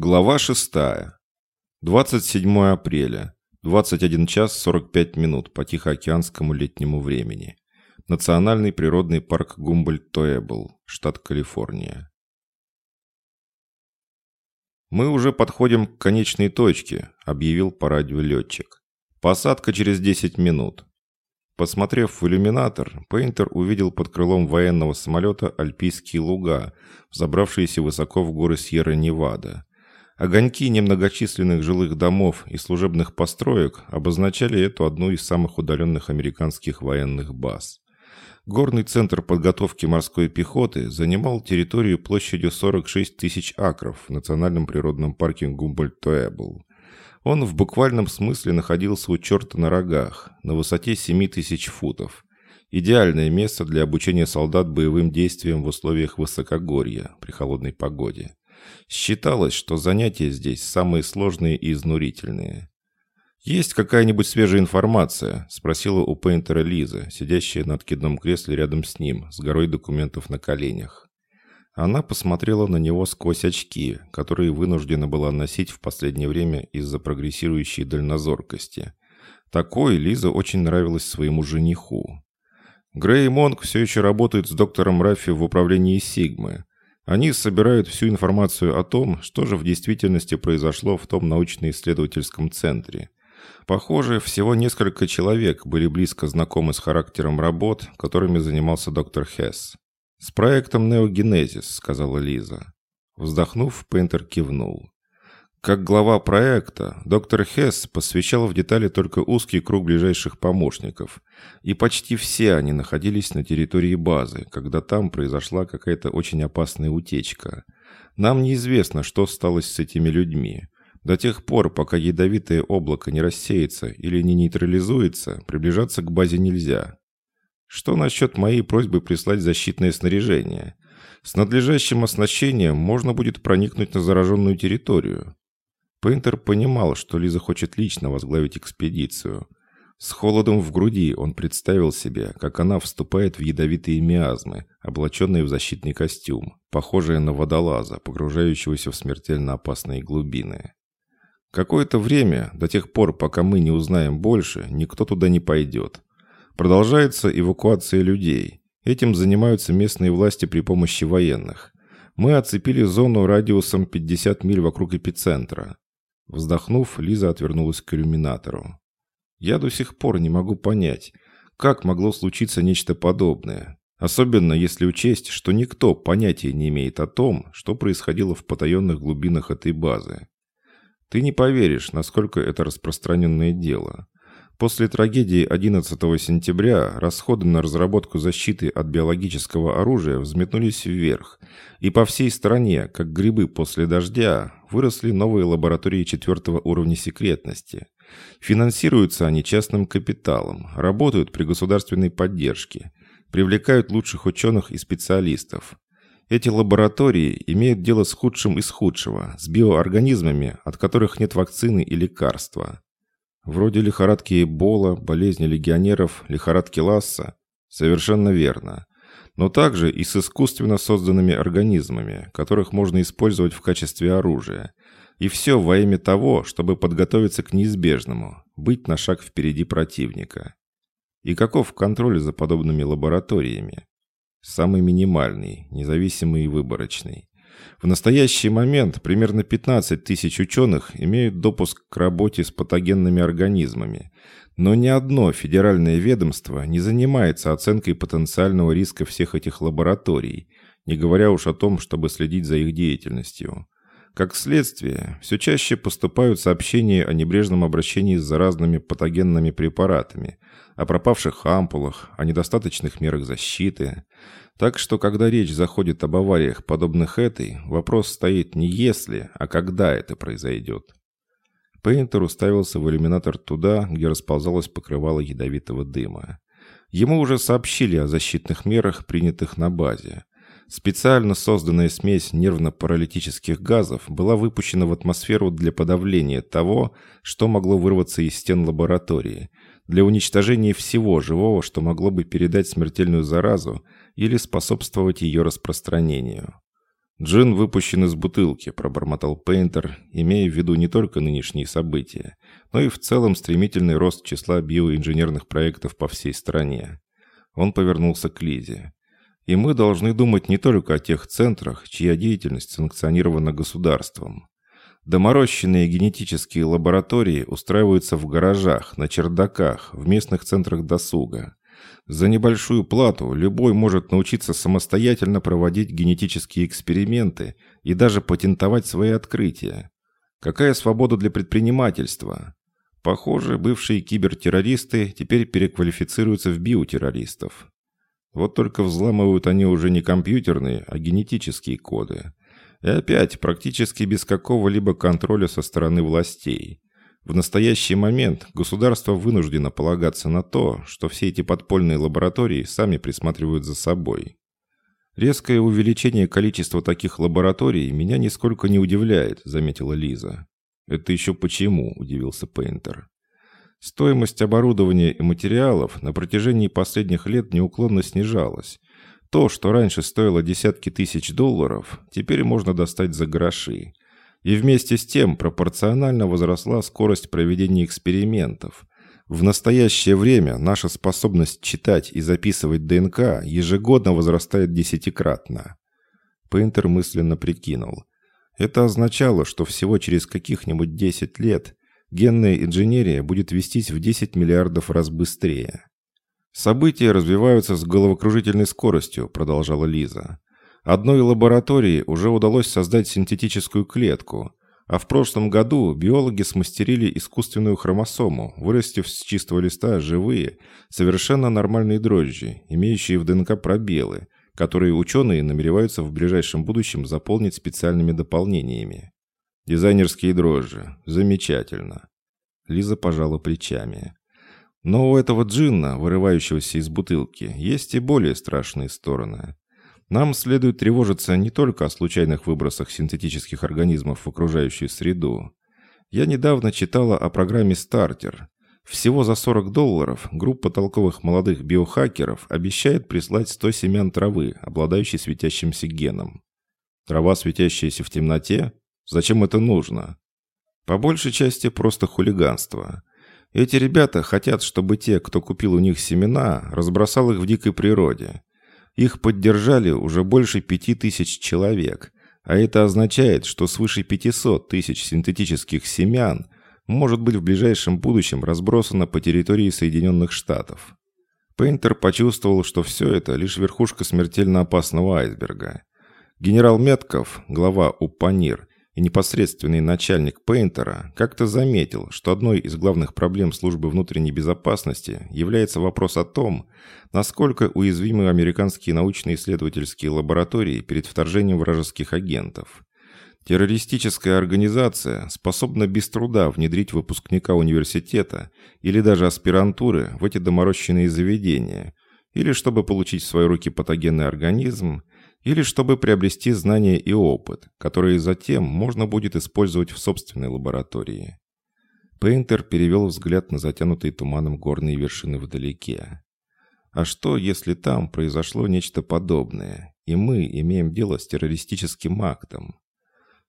Глава 6. 27 апреля. 21 час 45 минут по Тихоокеанскому летнему времени. Национальный природный парк Гумбольдт-Тоэбл, штат Калифорния. «Мы уже подходим к конечной точке», — объявил по радио летчик. «Посадка через 10 минут». Посмотрев в иллюминатор, Пейнтер увидел под крылом военного самолета альпийские луга, взобравшиеся высоко в горы Сьерра-Невада. Огоньки немногочисленных жилых домов и служебных построек обозначали эту одну из самых удаленных американских военных баз. Горный центр подготовки морской пехоты занимал территорию площадью 46 тысяч акров в национальном природном парке Гумбольдт-Тоэбл. Он в буквальном смысле находился у черта на рогах, на высоте 7 тысяч футов. Идеальное место для обучения солдат боевым действиям в условиях высокогорья при холодной погоде. Считалось, что занятия здесь самые сложные и изнурительные. «Есть какая-нибудь свежая информация?» – спросила у Пейнтера Лиза, сидящая на откидном кресле рядом с ним, с горой документов на коленях. Она посмотрела на него сквозь очки, которые вынуждена была носить в последнее время из-за прогрессирующей дальнозоркости. Такой Лиза очень нравилась своему жениху. Грей и Монк все еще работают с доктором Раффи в управлении Сигмы, они собирают всю информацию о том, что же в действительности произошло в том научно-исследовательском центре. Похоже, всего несколько человек были близко знакомы с характером работ, которыми занимался доктор Хесс. «С проектом «Неогенезис», — сказала Лиза. Вздохнув, Пейнтер кивнул. Как глава проекта, доктор Хесс посвящал в детали только узкий круг ближайших помощников, и почти все они находились на территории базы, когда там произошла какая-то очень опасная утечка. Нам неизвестно, что стало с этими людьми. До тех пор, пока ядовитое облако не рассеется или не нейтрализуется, приближаться к базе нельзя. Что насчет моей просьбы прислать защитное снаряжение? С надлежащим оснащением можно будет проникнуть на зараженную территорию. Пейнтер понимал, что Лиза хочет лично возглавить экспедицию. С холодом в груди он представил себе, как она вступает в ядовитые миазмы, облаченные в защитный костюм, похожие на водолаза, погружающегося в смертельно опасные глубины. Какое-то время, до тех пор, пока мы не узнаем больше, никто туда не пойдет. Продолжается эвакуация людей. Этим занимаются местные власти при помощи военных. Мы оцепили зону радиусом 50 миль вокруг эпицентра. Вздохнув, Лиза отвернулась к иллюминатору. «Я до сих пор не могу понять, как могло случиться нечто подобное, особенно если учесть, что никто понятия не имеет о том, что происходило в потаенных глубинах этой базы. Ты не поверишь, насколько это распространенное дело. После трагедии 11 сентября расходы на разработку защиты от биологического оружия взметнулись вверх, и по всей стране, как грибы после дождя, выросли новые лаборатории четвертого уровня секретности. Финансируются они частным капиталом, работают при государственной поддержке, привлекают лучших ученых и специалистов. Эти лаборатории имеют дело с худшим из худшего, с биоорганизмами, от которых нет вакцины и лекарства. Вроде лихорадки Эбола, болезни легионеров, лихорадки Ласса. Совершенно верно. Но также и с искусственно созданными организмами, которых можно использовать в качестве оружия. И все во имя того, чтобы подготовиться к неизбежному, быть на шаг впереди противника. И каков контроль за подобными лабораториями? Самый минимальный, независимый и выборочный. В настоящий момент примерно 15 тысяч ученых имеют допуск к работе с патогенными организмами, но ни одно федеральное ведомство не занимается оценкой потенциального риска всех этих лабораторий, не говоря уж о том, чтобы следить за их деятельностью. Как следствие, все чаще поступают сообщения о небрежном обращении с заразными патогенными препаратами, о пропавших ампулах, о недостаточных мерах защиты. Так что, когда речь заходит об авариях, подобных этой, вопрос стоит не если, а когда это произойдет. Пейнтер уставился в иллюминатор туда, где расползалось покрывало ядовитого дыма. Ему уже сообщили о защитных мерах, принятых на базе. Специально созданная смесь нервно-паралитических газов была выпущена в атмосферу для подавления того, что могло вырваться из стен лаборатории, для уничтожения всего живого, что могло бы передать смертельную заразу или способствовать ее распространению. «Джин выпущен из бутылки», – пробормотал Пейнтер, имея в виду не только нынешние события, но и в целом стремительный рост числа биоинженерных проектов по всей стране. Он повернулся к Лизе. «И мы должны думать не только о тех центрах, чья деятельность санкционирована государством. Доморощенные генетические лаборатории устраиваются в гаражах, на чердаках, в местных центрах досуга. За небольшую плату любой может научиться самостоятельно проводить генетические эксперименты и даже патентовать свои открытия. Какая свобода для предпринимательства? Похоже, бывшие кибертеррористы теперь переквалифицируются в биотеррористов. Вот только взламывают они уже не компьютерные, а генетические коды. И опять практически без какого-либо контроля со стороны властей. В настоящий момент государство вынуждено полагаться на то, что все эти подпольные лаборатории сами присматривают за собой. «Резкое увеличение количества таких лабораторий меня нисколько не удивляет», — заметила Лиза. «Это еще почему?» – удивился Пейнтер. Стоимость оборудования и материалов на протяжении последних лет неуклонно снижалась. То, что раньше стоило десятки тысяч долларов, теперь можно достать за гроши. И вместе с тем пропорционально возросла скорость проведения экспериментов. В настоящее время наша способность читать и записывать ДНК ежегодно возрастает десятикратно. Пейнтер мысленно прикинул. Это означало, что всего через каких-нибудь 10 лет генная инженерия будет вестись в 10 миллиардов раз быстрее. События развиваются с головокружительной скоростью, продолжала Лиза. Одной лаборатории уже удалось создать синтетическую клетку, а в прошлом году биологи смастерили искусственную хромосому, вырастив с чистого листа живые, совершенно нормальные дрожжи, имеющие в ДНК пробелы, которые ученые намереваются в ближайшем будущем заполнить специальными дополнениями. Дизайнерские дрожжи. Замечательно. Лиза пожала плечами. Но у этого джинна, вырывающегося из бутылки, есть и более страшные стороны. Нам следует тревожиться не только о случайных выбросах синтетических организмов в окружающую среду. Я недавно читала о программе «Стартер». Всего за 40 долларов группа толковых молодых биохакеров обещает прислать 100 семян травы, обладающей светящимся геном. Трава, светящаяся в темноте? Зачем это нужно? По большей части просто хулиганство. Эти ребята хотят, чтобы те, кто купил у них семена, разбросал их в дикой природе. Их поддержали уже больше пяти тысяч человек, а это означает, что свыше 500 тысяч синтетических семян может быть в ближайшем будущем разбросано по территории Соединенных Штатов. Пейнтер почувствовал, что все это лишь верхушка смертельно опасного айсберга. Генерал Метков, глава УПАНИР, и непосредственный начальник Пейнтера как-то заметил, что одной из главных проблем службы внутренней безопасности является вопрос о том, насколько уязвимы американские научно-исследовательские лаборатории перед вторжением вражеских агентов. Террористическая организация способна без труда внедрить выпускника университета или даже аспирантуры в эти доморощенные заведения, или чтобы получить в свои руки патогенный организм, или чтобы приобрести знания и опыт, которые затем можно будет использовать в собственной лаборатории. Пейнтер перевел взгляд на затянутые туманом горные вершины вдалеке. А что, если там произошло нечто подобное, и мы имеем дело с террористическим актом?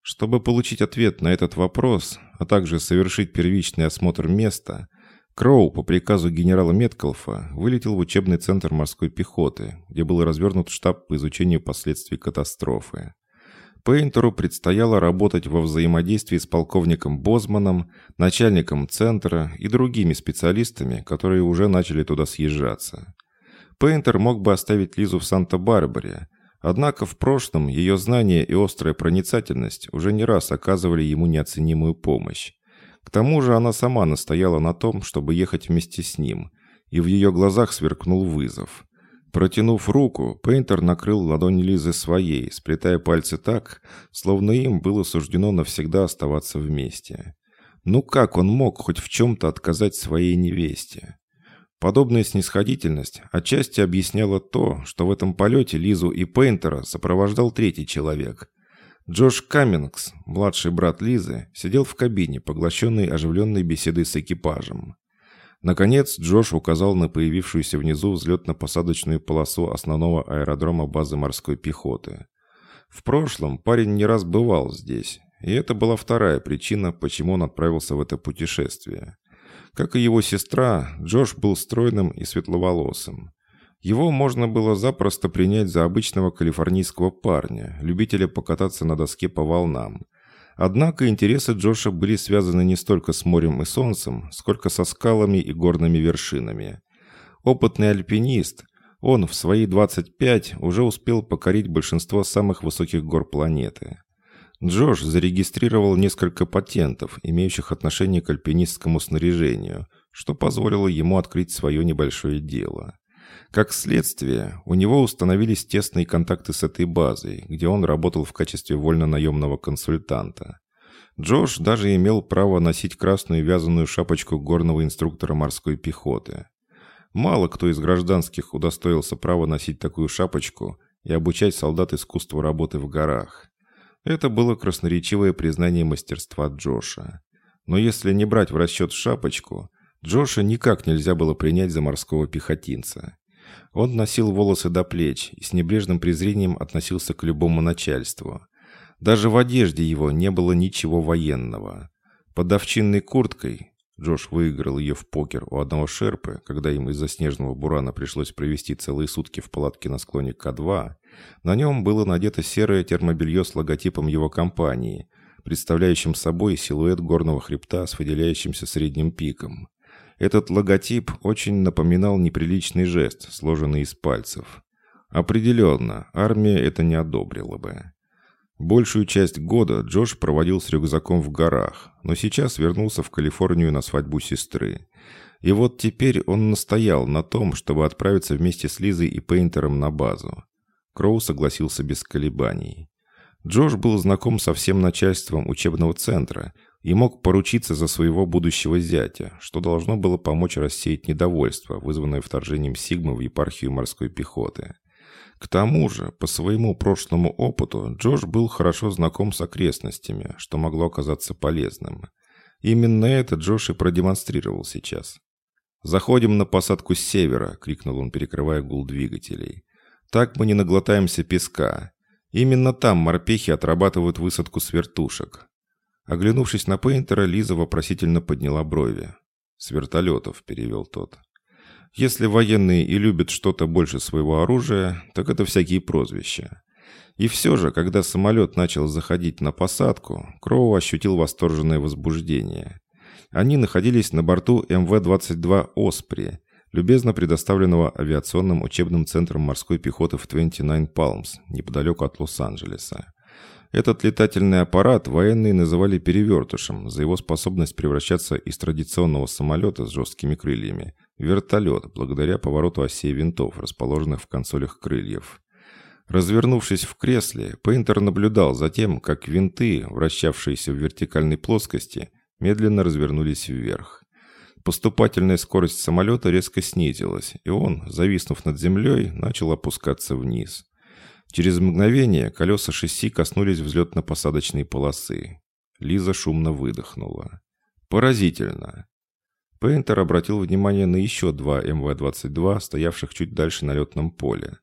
Чтобы получить ответ на этот вопрос, а также совершить первичный осмотр места – Кроу по приказу генерала Меткалфа вылетел в учебный центр морской пехоты, где был развернут штаб по изучению последствий катастрофы. Пейнтеру предстояло работать во взаимодействии с полковником Бозманом, начальником центра и другими специалистами, которые уже начали туда съезжаться. Пейнтер мог бы оставить Лизу в Санта-Барбаре, однако в прошлом ее знания и острая проницательность уже не раз оказывали ему неоценимую помощь. К тому же она сама настояла на том, чтобы ехать вместе с ним, и в ее глазах сверкнул вызов. Протянув руку, Пейнтер накрыл ладонь Лизы своей, сплетая пальцы так, словно им было суждено навсегда оставаться вместе. Ну как он мог хоть в чем-то отказать своей невесте? Подобная снисходительность отчасти объясняла то, что в этом полете Лизу и Пейнтера сопровождал третий человек, Джош Каммингс, младший брат Лизы, сидел в кабине, поглощенный оживленной беседой с экипажем. Наконец, Джош указал на появившуюся внизу взлетно-посадочную полосу основного аэродрома базы морской пехоты. В прошлом парень не раз бывал здесь, и это была вторая причина, почему он отправился в это путешествие. Как и его сестра, Джош был стройным и светловолосым. Его можно было запросто принять за обычного калифорнийского парня, любителя покататься на доске по волнам. Однако интересы Джоша были связаны не столько с морем и солнцем, сколько со скалами и горными вершинами. Опытный альпинист, он в свои 25 уже успел покорить большинство самых высоких гор планеты. Джош зарегистрировал несколько патентов, имеющих отношение к альпинистскому снаряжению, что позволило ему открыть свое небольшое дело. Как следствие, у него установились тесные контакты с этой базой, где он работал в качестве вольно-наемного консультанта. Джош даже имел право носить красную вязаную шапочку горного инструктора морской пехоты. Мало кто из гражданских удостоился права носить такую шапочку и обучать солдат искусству работы в горах. Это было красноречивое признание мастерства Джоша. Но если не брать в расчет шапочку, Джоша никак нельзя было принять за морского пехотинца. Он носил волосы до плеч и с небрежным презрением относился к любому начальству. Даже в одежде его не было ничего военного. Под овчинной курткой Джош выиграл ее в покер у одного шерпы, когда им из-за снежного бурана пришлось провести целые сутки в палатке на склоне К2. На нем было надето серое термобелье с логотипом его компании, представляющим собой силуэт горного хребта с выделяющимся средним пиком. Этот логотип очень напоминал неприличный жест, сложенный из пальцев. Определенно, армия это не одобрила бы. Большую часть года Джош проводил с рюкзаком в горах, но сейчас вернулся в Калифорнию на свадьбу сестры. И вот теперь он настоял на том, чтобы отправиться вместе с Лизой и Пейнтером на базу. Кроу согласился без колебаний. Джош был знаком со всем начальством учебного центра и мог поручиться за своего будущего зятя, что должно было помочь рассеять недовольство, вызванное вторжением Сигмы в епархию морской пехоты. К тому же, по своему прошлому опыту, Джош был хорошо знаком с окрестностями, что могло оказаться полезным. Именно это Джош и продемонстрировал сейчас. «Заходим на посадку с севера!» — крикнул он, перекрывая гул двигателей. «Так мы не наглотаемся песка. Именно там морпехи отрабатывают высадку с вертушек». Оглянувшись на Пейнтера, Лиза вопросительно подняла брови. «С вертолетов», — перевел тот. Если военные и любят что-то больше своего оружия, так это всякие прозвища. И все же, когда самолет начал заходить на посадку, Кроу ощутил восторженное возбуждение. Они находились на борту МВ-22 «Оспри», любезно предоставленного авиационным учебным центром морской пехоты в 29 Palms, неподалеку от Лос-Анджелеса. Этот летательный аппарат военные называли перевертышем за его способность превращаться из традиционного самолета с жесткими крыльями в вертолет благодаря повороту осей винтов, расположенных в консолях крыльев. Развернувшись в кресле, Пейнтер наблюдал за тем, как винты, вращавшиеся в вертикальной плоскости, медленно развернулись вверх. Поступательная скорость самолета резко снизилась, и он, зависнув над землей, начал опускаться вниз. Через мгновение колеса шасси коснулись взлетно-посадочной полосы. Лиза шумно выдохнула. Поразительно. Пейнтер обратил внимание на еще два МВ-22, стоявших чуть дальше на летном поле.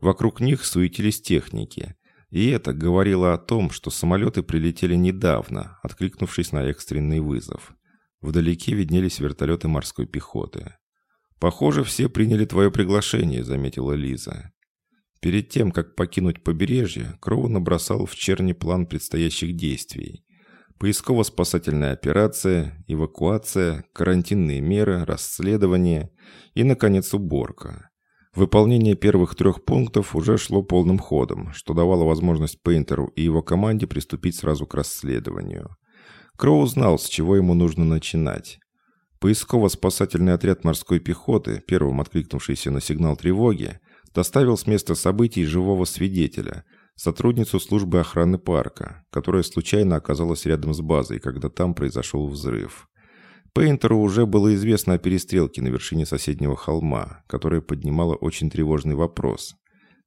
Вокруг них суетились техники. И это говорило о том, что самолеты прилетели недавно, откликнувшись на экстренный вызов. Вдалеке виднелись вертолеты морской пехоты. «Похоже, все приняли твое приглашение», — заметила Лиза. Перед тем, как покинуть побережье, Кроу набросал в черни план предстоящих действий. Поисково-спасательная операция, эвакуация, карантинные меры, расследование и, наконец, уборка. Выполнение первых трех пунктов уже шло полным ходом, что давало возможность Пейнтеру и его команде приступить сразу к расследованию. Кроу знал, с чего ему нужно начинать. Поисково-спасательный отряд морской пехоты, первым откликнувшийся на сигнал тревоги, доставил с места событий живого свидетеля, сотрудницу службы охраны парка, которая случайно оказалась рядом с базой, когда там произошел взрыв. Пейнтеру уже было известно о перестрелке на вершине соседнего холма, которая поднимала очень тревожный вопрос.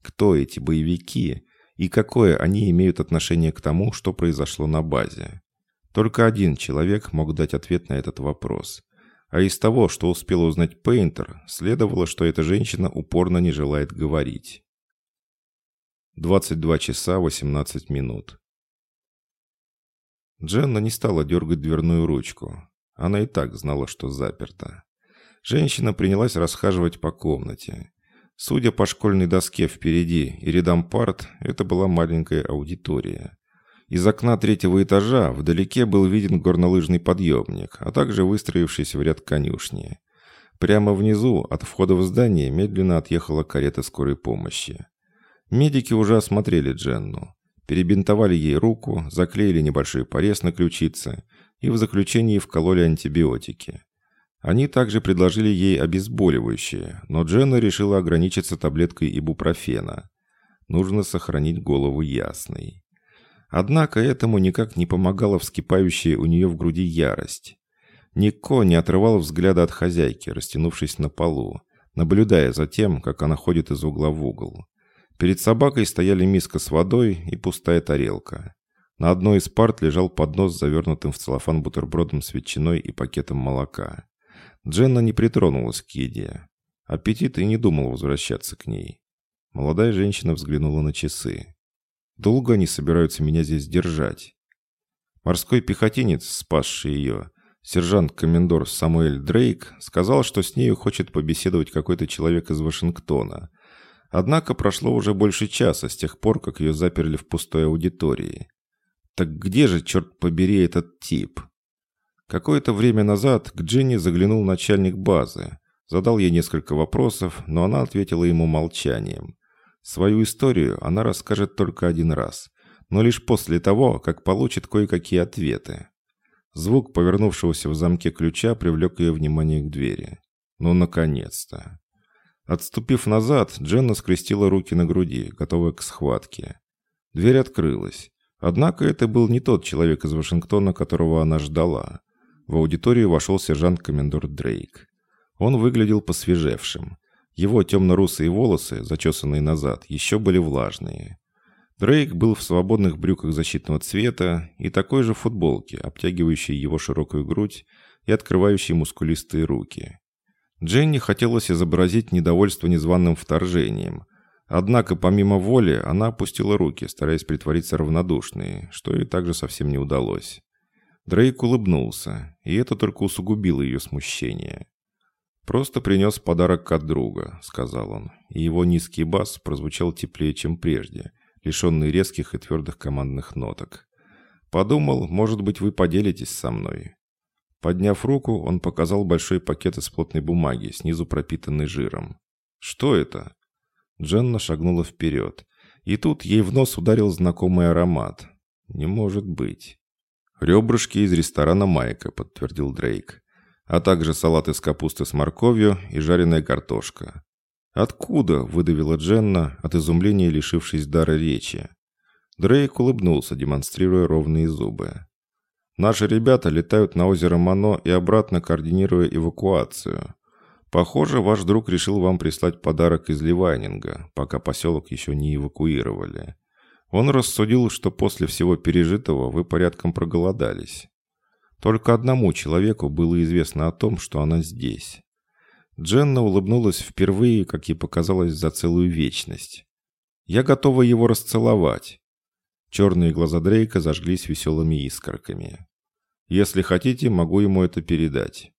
Кто эти боевики и какое они имеют отношение к тому, что произошло на базе? Только один человек мог дать ответ на этот вопрос. А из того, что успел узнать Пейнтер, следовало, что эта женщина упорно не желает говорить. 22 часа 18 минут. Дженна не стала дергать дверную ручку. Она и так знала, что заперта. Женщина принялась расхаживать по комнате. Судя по школьной доске впереди и рядам парт, это была маленькая аудитория. Из окна третьего этажа вдалеке был виден горнолыжный подъемник, а также выстроившийся в ряд конюшни. Прямо внизу, от входа в здание, медленно отъехала карета скорой помощи. Медики уже осмотрели Дженну. Перебинтовали ей руку, заклеили небольшой порез на ключице и в заключении вкололи антибиотики. Они также предложили ей обезболивающее, но Дженна решила ограничиться таблеткой ибупрофена. Нужно сохранить голову ясной. Однако этому никак не помогала вскипающая у нее в груди ярость. Нико не отрывал взгляда от хозяйки, растянувшись на полу, наблюдая за тем, как она ходит из угла в угол. Перед собакой стояли миска с водой и пустая тарелка. На одной из парт лежал поднос с завернутым в целлофан бутербродом с ветчиной и пакетом молока. Дженна не притронулась к еде. Аппетит и не думал возвращаться к ней. Молодая женщина взглянула на часы. «Долго они собираются меня здесь держать?» Морской пехотинец, спасший ее, Сержант-комендор Самуэль Дрейк сказал, что с нею хочет побеседовать какой-то человек из Вашингтона. Однако прошло уже больше часа с тех пор, как ее заперли в пустой аудитории. Так где же, черт побери, этот тип? Какое-то время назад к Дженни заглянул начальник базы. Задал ей несколько вопросов, но она ответила ему молчанием. Свою историю она расскажет только один раз, но лишь после того, как получит кое-какие ответы. Звук повернувшегося в замке ключа привлек ее внимание к двери. Ну, наконец-то. Отступив назад, Дженна скрестила руки на груди, готовая к схватке. Дверь открылась. Однако это был не тот человек из Вашингтона, которого она ждала. В аудиторию вошел сержант-комендор Дрейк. Он выглядел посвежевшим. Его темно-русые волосы, зачесанные назад, еще были влажные. Дрейк был в свободных брюках защитного цвета и такой же футболке, обтягивающей его широкую грудь и открывающей мускулистые руки. Дженни хотелось изобразить недовольство незваным вторжением. Однако, помимо воли, она опустила руки, стараясь притвориться равнодушной, что ей также совсем не удалось. Дрейк улыбнулся, и это только усугубило ее смущение. «Просто принес подарок от друга», — сказал он, и его низкий бас прозвучал теплее, чем прежде — лишенный резких и твердых командных ноток. Подумал, может быть, вы поделитесь со мной. Подняв руку, он показал большой пакет из плотной бумаги, снизу пропитанный жиром. «Что это?» Дженна шагнула вперед. И тут ей в нос ударил знакомый аромат. «Не может быть». «Ребрышки из ресторана «Майка», — подтвердил Дрейк. «А также салат из капусты с морковью и жареная картошка. «Откуда?» – выдавила Дженна, от изумления лишившись дара речи. Дрейк улыбнулся, демонстрируя ровные зубы. «Наши ребята летают на озеро Мано и обратно, координируя эвакуацию. Похоже, ваш друг решил вам прислать подарок из Ливайнинга, пока поселок еще не эвакуировали. Он рассудил, что после всего пережитого вы порядком проголодались. Только одному человеку было известно о том, что она здесь. Дженна улыбнулась впервые, как ей показалось, за целую вечность. «Я готова его расцеловать». Черные глаза Дрейка зажглись веселыми искорками. «Если хотите, могу ему это передать».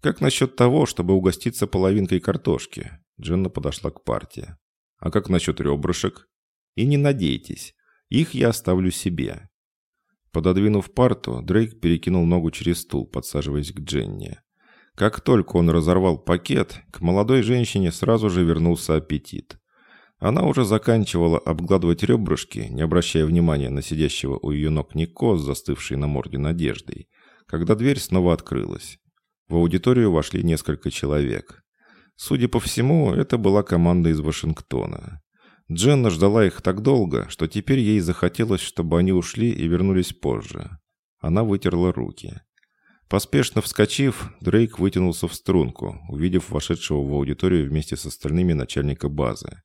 «Как насчет того, чтобы угоститься половинкой картошки?» Дженна подошла к парте. «А как насчет ребрышек?» «И не надейтесь, их я оставлю себе». Пододвинув парту, Дрейк перекинул ногу через стул, подсаживаясь к Дженне. Как только он разорвал пакет, к молодой женщине сразу же вернулся аппетит. Она уже заканчивала обгладывать ребрышки, не обращая внимания на сидящего у ее ног Нико с застывшей на морде надеждой, когда дверь снова открылась. В аудиторию вошли несколько человек. Судя по всему, это была команда из Вашингтона. Дженна ждала их так долго, что теперь ей захотелось, чтобы они ушли и вернулись позже. Она вытерла руки. Поспешно вскочив, Дрейк вытянулся в струнку, увидев вошедшего в аудиторию вместе с остальными начальника базы.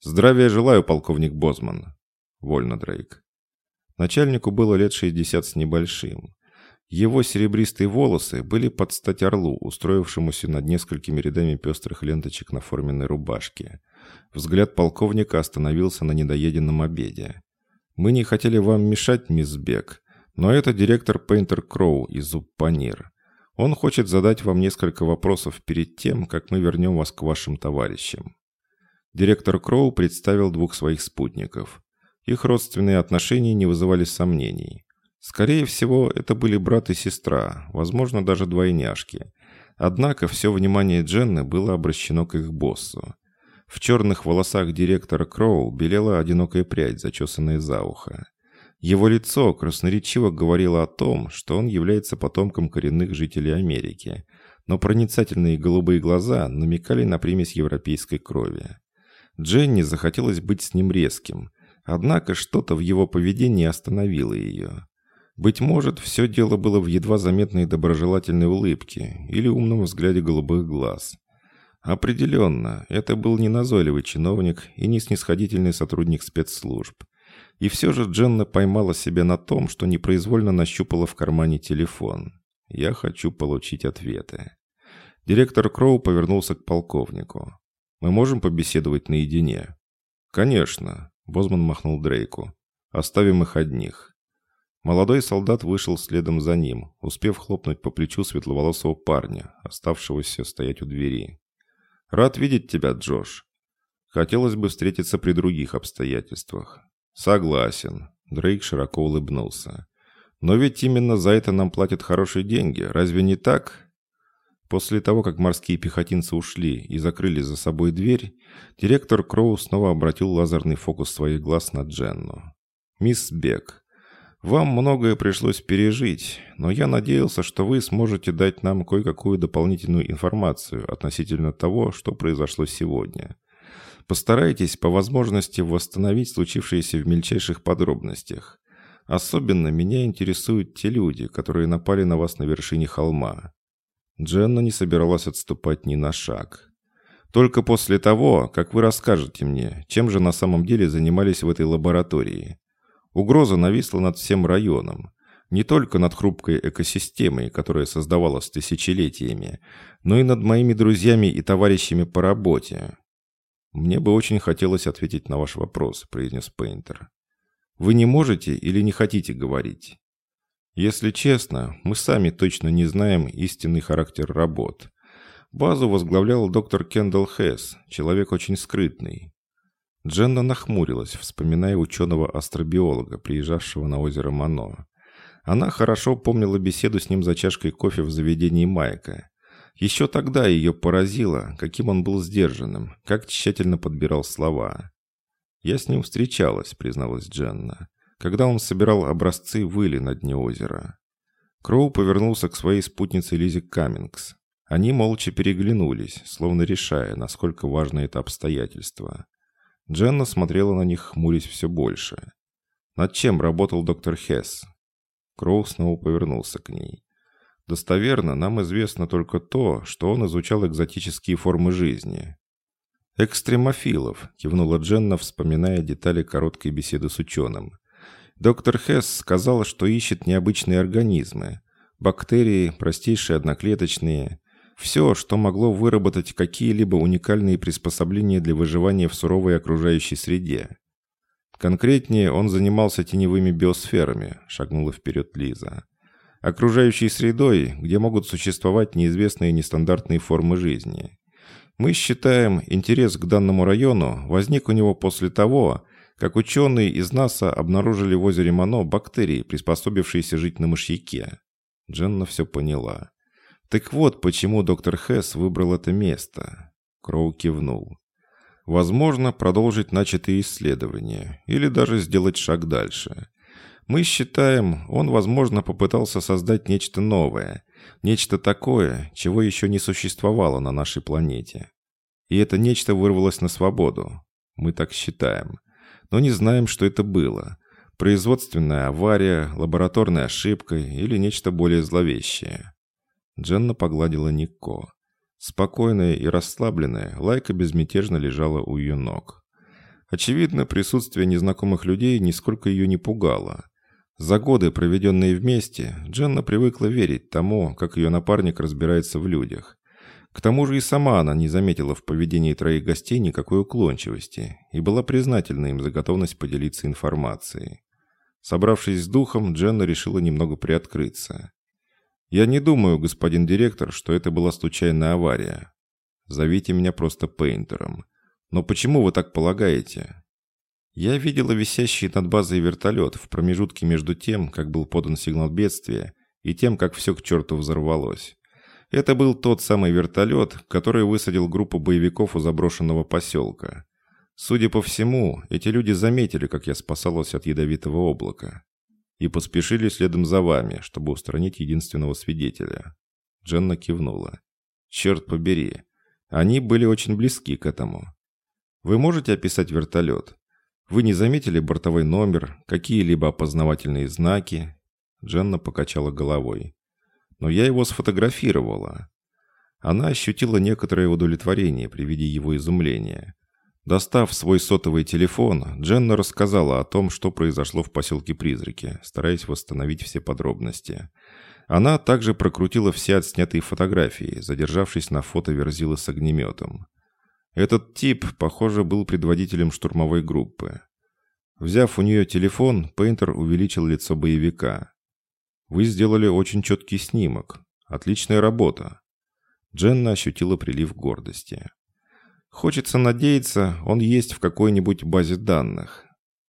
«Здравия желаю, полковник Бозман!» «Вольно, Дрейк». Начальнику было лет 60 с небольшим. Его серебристые волосы были под стать орлу, устроившемуся над несколькими рядами пестрых ленточек на форменной рубашке. Взгляд полковника остановился на недоеденном обеде. «Мы не хотели вам мешать, мисс Бек, но это директор Пейнтер Кроу из Уппанир. Он хочет задать вам несколько вопросов перед тем, как мы вернем вас к вашим товарищам». Директор Кроу представил двух своих спутников. Их родственные отношения не вызывали сомнений. Скорее всего, это были брат и сестра, возможно, даже двойняшки. Однако все внимание Дженны было обращено к их боссу. В черных волосах директора Кроу белела одинокая прядь, зачесанная за ухо. Его лицо красноречиво говорило о том, что он является потомком коренных жителей Америки, но проницательные голубые глаза намекали на примесь европейской крови. Дженни захотелось быть с ним резким, однако что-то в его поведении остановило ее. Быть может, все дело было в едва заметной доброжелательной улыбке или умном взгляде голубых глаз. Определенно, это был не назойливый чиновник и не снисходительный сотрудник спецслужб. И все же Дженна поймала себя на том, что непроизвольно нащупала в кармане телефон. «Я хочу получить ответы». Директор Кроу повернулся к полковнику. «Мы можем побеседовать наедине?» «Конечно», — Бозман махнул Дрейку. «Оставим их одних». Молодой солдат вышел следом за ним, успев хлопнуть по плечу светловолосого парня, оставшегося стоять у двери. «Рад видеть тебя, Джош. Хотелось бы встретиться при других обстоятельствах». «Согласен», — Дрейк широко улыбнулся. «Но ведь именно за это нам платят хорошие деньги, разве не так?» После того, как морские пехотинцы ушли и закрыли за собой дверь, директор Кроу снова обратил лазерный фокус своих глаз на Дженну. «Мисс Бек, вам многое пришлось пережить, но я надеялся, что вы сможете дать нам кое-какую дополнительную информацию относительно того, что произошло сегодня. Постарайтесь по возможности восстановить случившееся в мельчайших подробностях. Особенно меня интересуют те люди, которые напали на вас на вершине холма. Дженна не собиралась отступать ни на шаг. Только после того, как вы расскажете мне, чем же на самом деле занимались в этой лаборатории. Угроза нависла над всем районом. Не только над хрупкой экосистемой, которая создавалась тысячелетиями, но и над моими друзьями и товарищами по работе. «Мне бы очень хотелось ответить на ваш вопрос», — произнес Пейнтер. «Вы не можете или не хотите говорить?» «Если честно, мы сами точно не знаем истинный характер работ. Базу возглавлял доктор Кендалл Хесс, человек очень скрытный. Дженна нахмурилась, вспоминая ученого-астробиолога, приезжавшего на озеро Мано. Она хорошо помнила беседу с ним за чашкой кофе в заведении Майка. Еще тогда ее поразило, каким он был сдержанным, как тщательно подбирал слова. «Я с ним встречалась», — призналась Дженна, когда он собирал образцы выли на дне озера. Кроу повернулся к своей спутнице Лизе Каммингс. Они молча переглянулись, словно решая, насколько важно это обстоятельство. Дженна смотрела на них, хмурясь все больше. «Над чем работал доктор Хесс?» Кроу снова повернулся к ней. «Достоверно, нам известно только то, что он изучал экзотические формы жизни». «Экстремофилов», — кивнула Дженна, вспоминая детали короткой беседы с ученым. «Доктор Хесс сказал, что ищет необычные организмы. Бактерии, простейшие одноклеточные. Все, что могло выработать какие-либо уникальные приспособления для выживания в суровой окружающей среде. Конкретнее, он занимался теневыми биосферами, шагнула вперед Лиза. Окружающей средой, где могут существовать неизвестные нестандартные формы жизни. Мы считаем, интерес к данному району возник у него после того, как ученые из НАСА обнаружили в озере Мано бактерии, приспособившиеся жить на мышьяке. Дженна все поняла. Так вот, почему доктор Хесс выбрал это место. Кроу кивнул. Возможно, продолжить начатые исследования или даже сделать шаг дальше. Мы считаем, он, возможно, попытался создать нечто новое, нечто такое, чего еще не существовало на нашей планете. И это нечто вырвалось на свободу. Мы так считаем. Но не знаем, что это было. Производственная авария, лабораторная ошибка или нечто более зловещее. Дженна погладила Никко. Спокойная и расслабленная, Лайка безмятежно лежала у ее ног. Очевидно, присутствие незнакомых людей нисколько ее не пугало. За годы, проведенные вместе, Дженна привыкла верить тому, как ее напарник разбирается в людях. К тому же и сама она не заметила в поведении троих гостей никакой уклончивости и была признательна им за готовность поделиться информацией. Собравшись с духом, Дженна решила немного приоткрыться. «Я не думаю, господин директор, что это была случайная авария. Зовите меня просто Пейнтером. Но почему вы так полагаете?» Я видела висящий над базой вертолет в промежутке между тем, как был подан сигнал бедствия, и тем, как все к черту взорвалось. Это был тот самый вертолет, который высадил группу боевиков у заброшенного поселка. Судя по всему, эти люди заметили, как я спасалась от ядовитого облака. И поспешили следом за вами, чтобы устранить единственного свидетеля. Дженна кивнула. Черт побери. Они были очень близки к этому. Вы можете описать вертолет? Вы не заметили бортовой номер, какие-либо опознавательные знаки? Дженна покачала головой но я его сфотографировала. Она ощутила некоторое удовлетворение при виде его изумления. Достав свой сотовый телефон, Дженна рассказала о том, что произошло в поселке Призраки, стараясь восстановить все подробности. Она также прокрутила все отснятые фотографии, задержавшись на фото Верзилы с огнеметом. Этот тип, похоже, был предводителем штурмовой группы. Взяв у нее телефон, Пейнтер увеличил лицо боевика. Вы сделали очень четкий снимок. Отличная работа. Дженна ощутила прилив гордости. Хочется надеяться, он есть в какой-нибудь базе данных.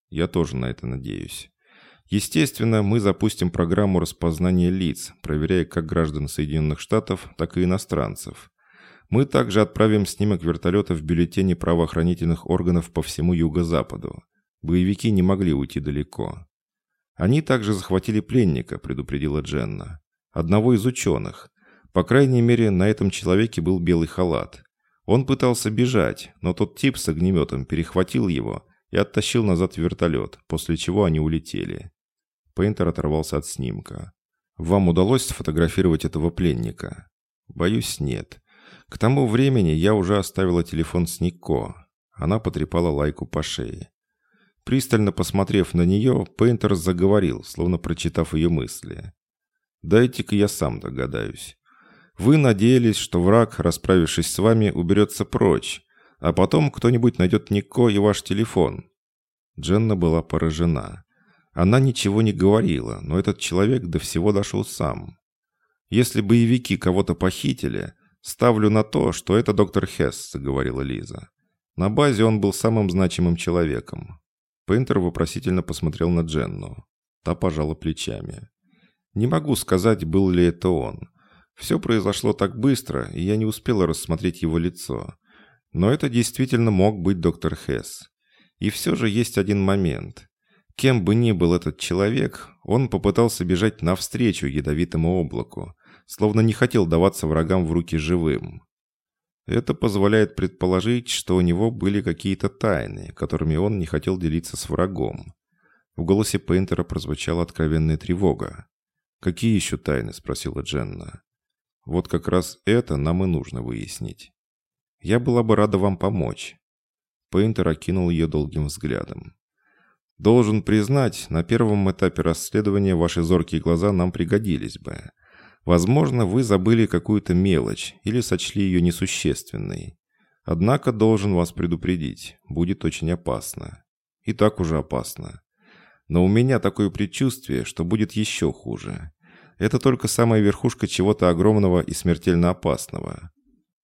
Я тоже на это надеюсь. Естественно, мы запустим программу распознания лиц, проверяя как граждан Соединенных Штатов, так и иностранцев. Мы также отправим снимок вертолета в бюллетене правоохранительных органов по всему юго-западу. Боевики не могли уйти далеко. «Они также захватили пленника», — предупредила Дженна. «Одного из ученых. По крайней мере, на этом человеке был белый халат. Он пытался бежать, но тот тип с огнеметом перехватил его и оттащил назад в вертолет, после чего они улетели». Пейнтер оторвался от снимка. «Вам удалось сфотографировать этого пленника?» «Боюсь, нет. К тому времени я уже оставила телефон с Нико. Она потрепала лайку по шее. Пристально посмотрев на нее, Пейнтер заговорил, словно прочитав ее мысли. «Дайте-ка я сам догадаюсь. Вы надеялись, что враг, расправившись с вами, уберется прочь, а потом кто-нибудь найдет Нико и ваш телефон». Дженна была поражена. Она ничего не говорила, но этот человек до всего дошел сам. «Если боевики кого-то похитили, ставлю на то, что это доктор Хесс», — говорила Лиза. На базе он был самым значимым человеком. Пейнтер вопросительно посмотрел на Дженну. Та пожала плечами. «Не могу сказать, был ли это он. Все произошло так быстро, и я не успела рассмотреть его лицо. Но это действительно мог быть доктор Хесс. И все же есть один момент. Кем бы ни был этот человек, он попытался бежать навстречу ядовитому облаку, словно не хотел даваться врагам в руки живым. Это позволяет предположить, что у него были какие-то тайны, которыми он не хотел делиться с врагом. В голосе Пейнтера прозвучала откровенная тревога. «Какие еще тайны?» – спросила Дженна. «Вот как раз это нам и нужно выяснить. Я была бы рада вам помочь». Пейнтер окинул ее долгим взглядом. «Должен признать, на первом этапе расследования ваши зоркие глаза нам пригодились бы. Возможно, вы забыли какую-то мелочь или сочли ее несущественной. Однако должен вас предупредить, будет очень опасно. И так уже опасно. Но у меня такое предчувствие, что будет еще хуже. Это только самая верхушка чего-то огромного и смертельно опасного.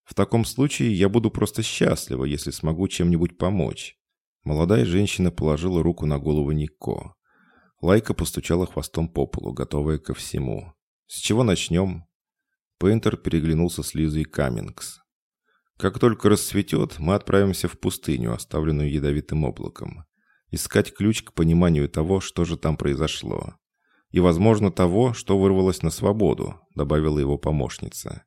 В таком случае я буду просто счастлива, если смогу чем-нибудь помочь. Молодая женщина положила руку на голову Нико. Лайка постучала хвостом по полу, готовая ко всему. «С чего начнем?» Пейнтер переглянулся с Лизой Каммингс. «Как только рассветет, мы отправимся в пустыню, оставленную ядовитым облаком. Искать ключ к пониманию того, что же там произошло. И, возможно, того, что вырвалось на свободу», добавила его помощница.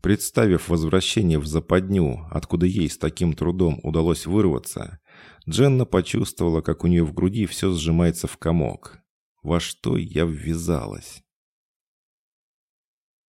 Представив возвращение в западню, откуда ей с таким трудом удалось вырваться, Дженна почувствовала, как у нее в груди все сжимается в комок. «Во что я ввязалась?»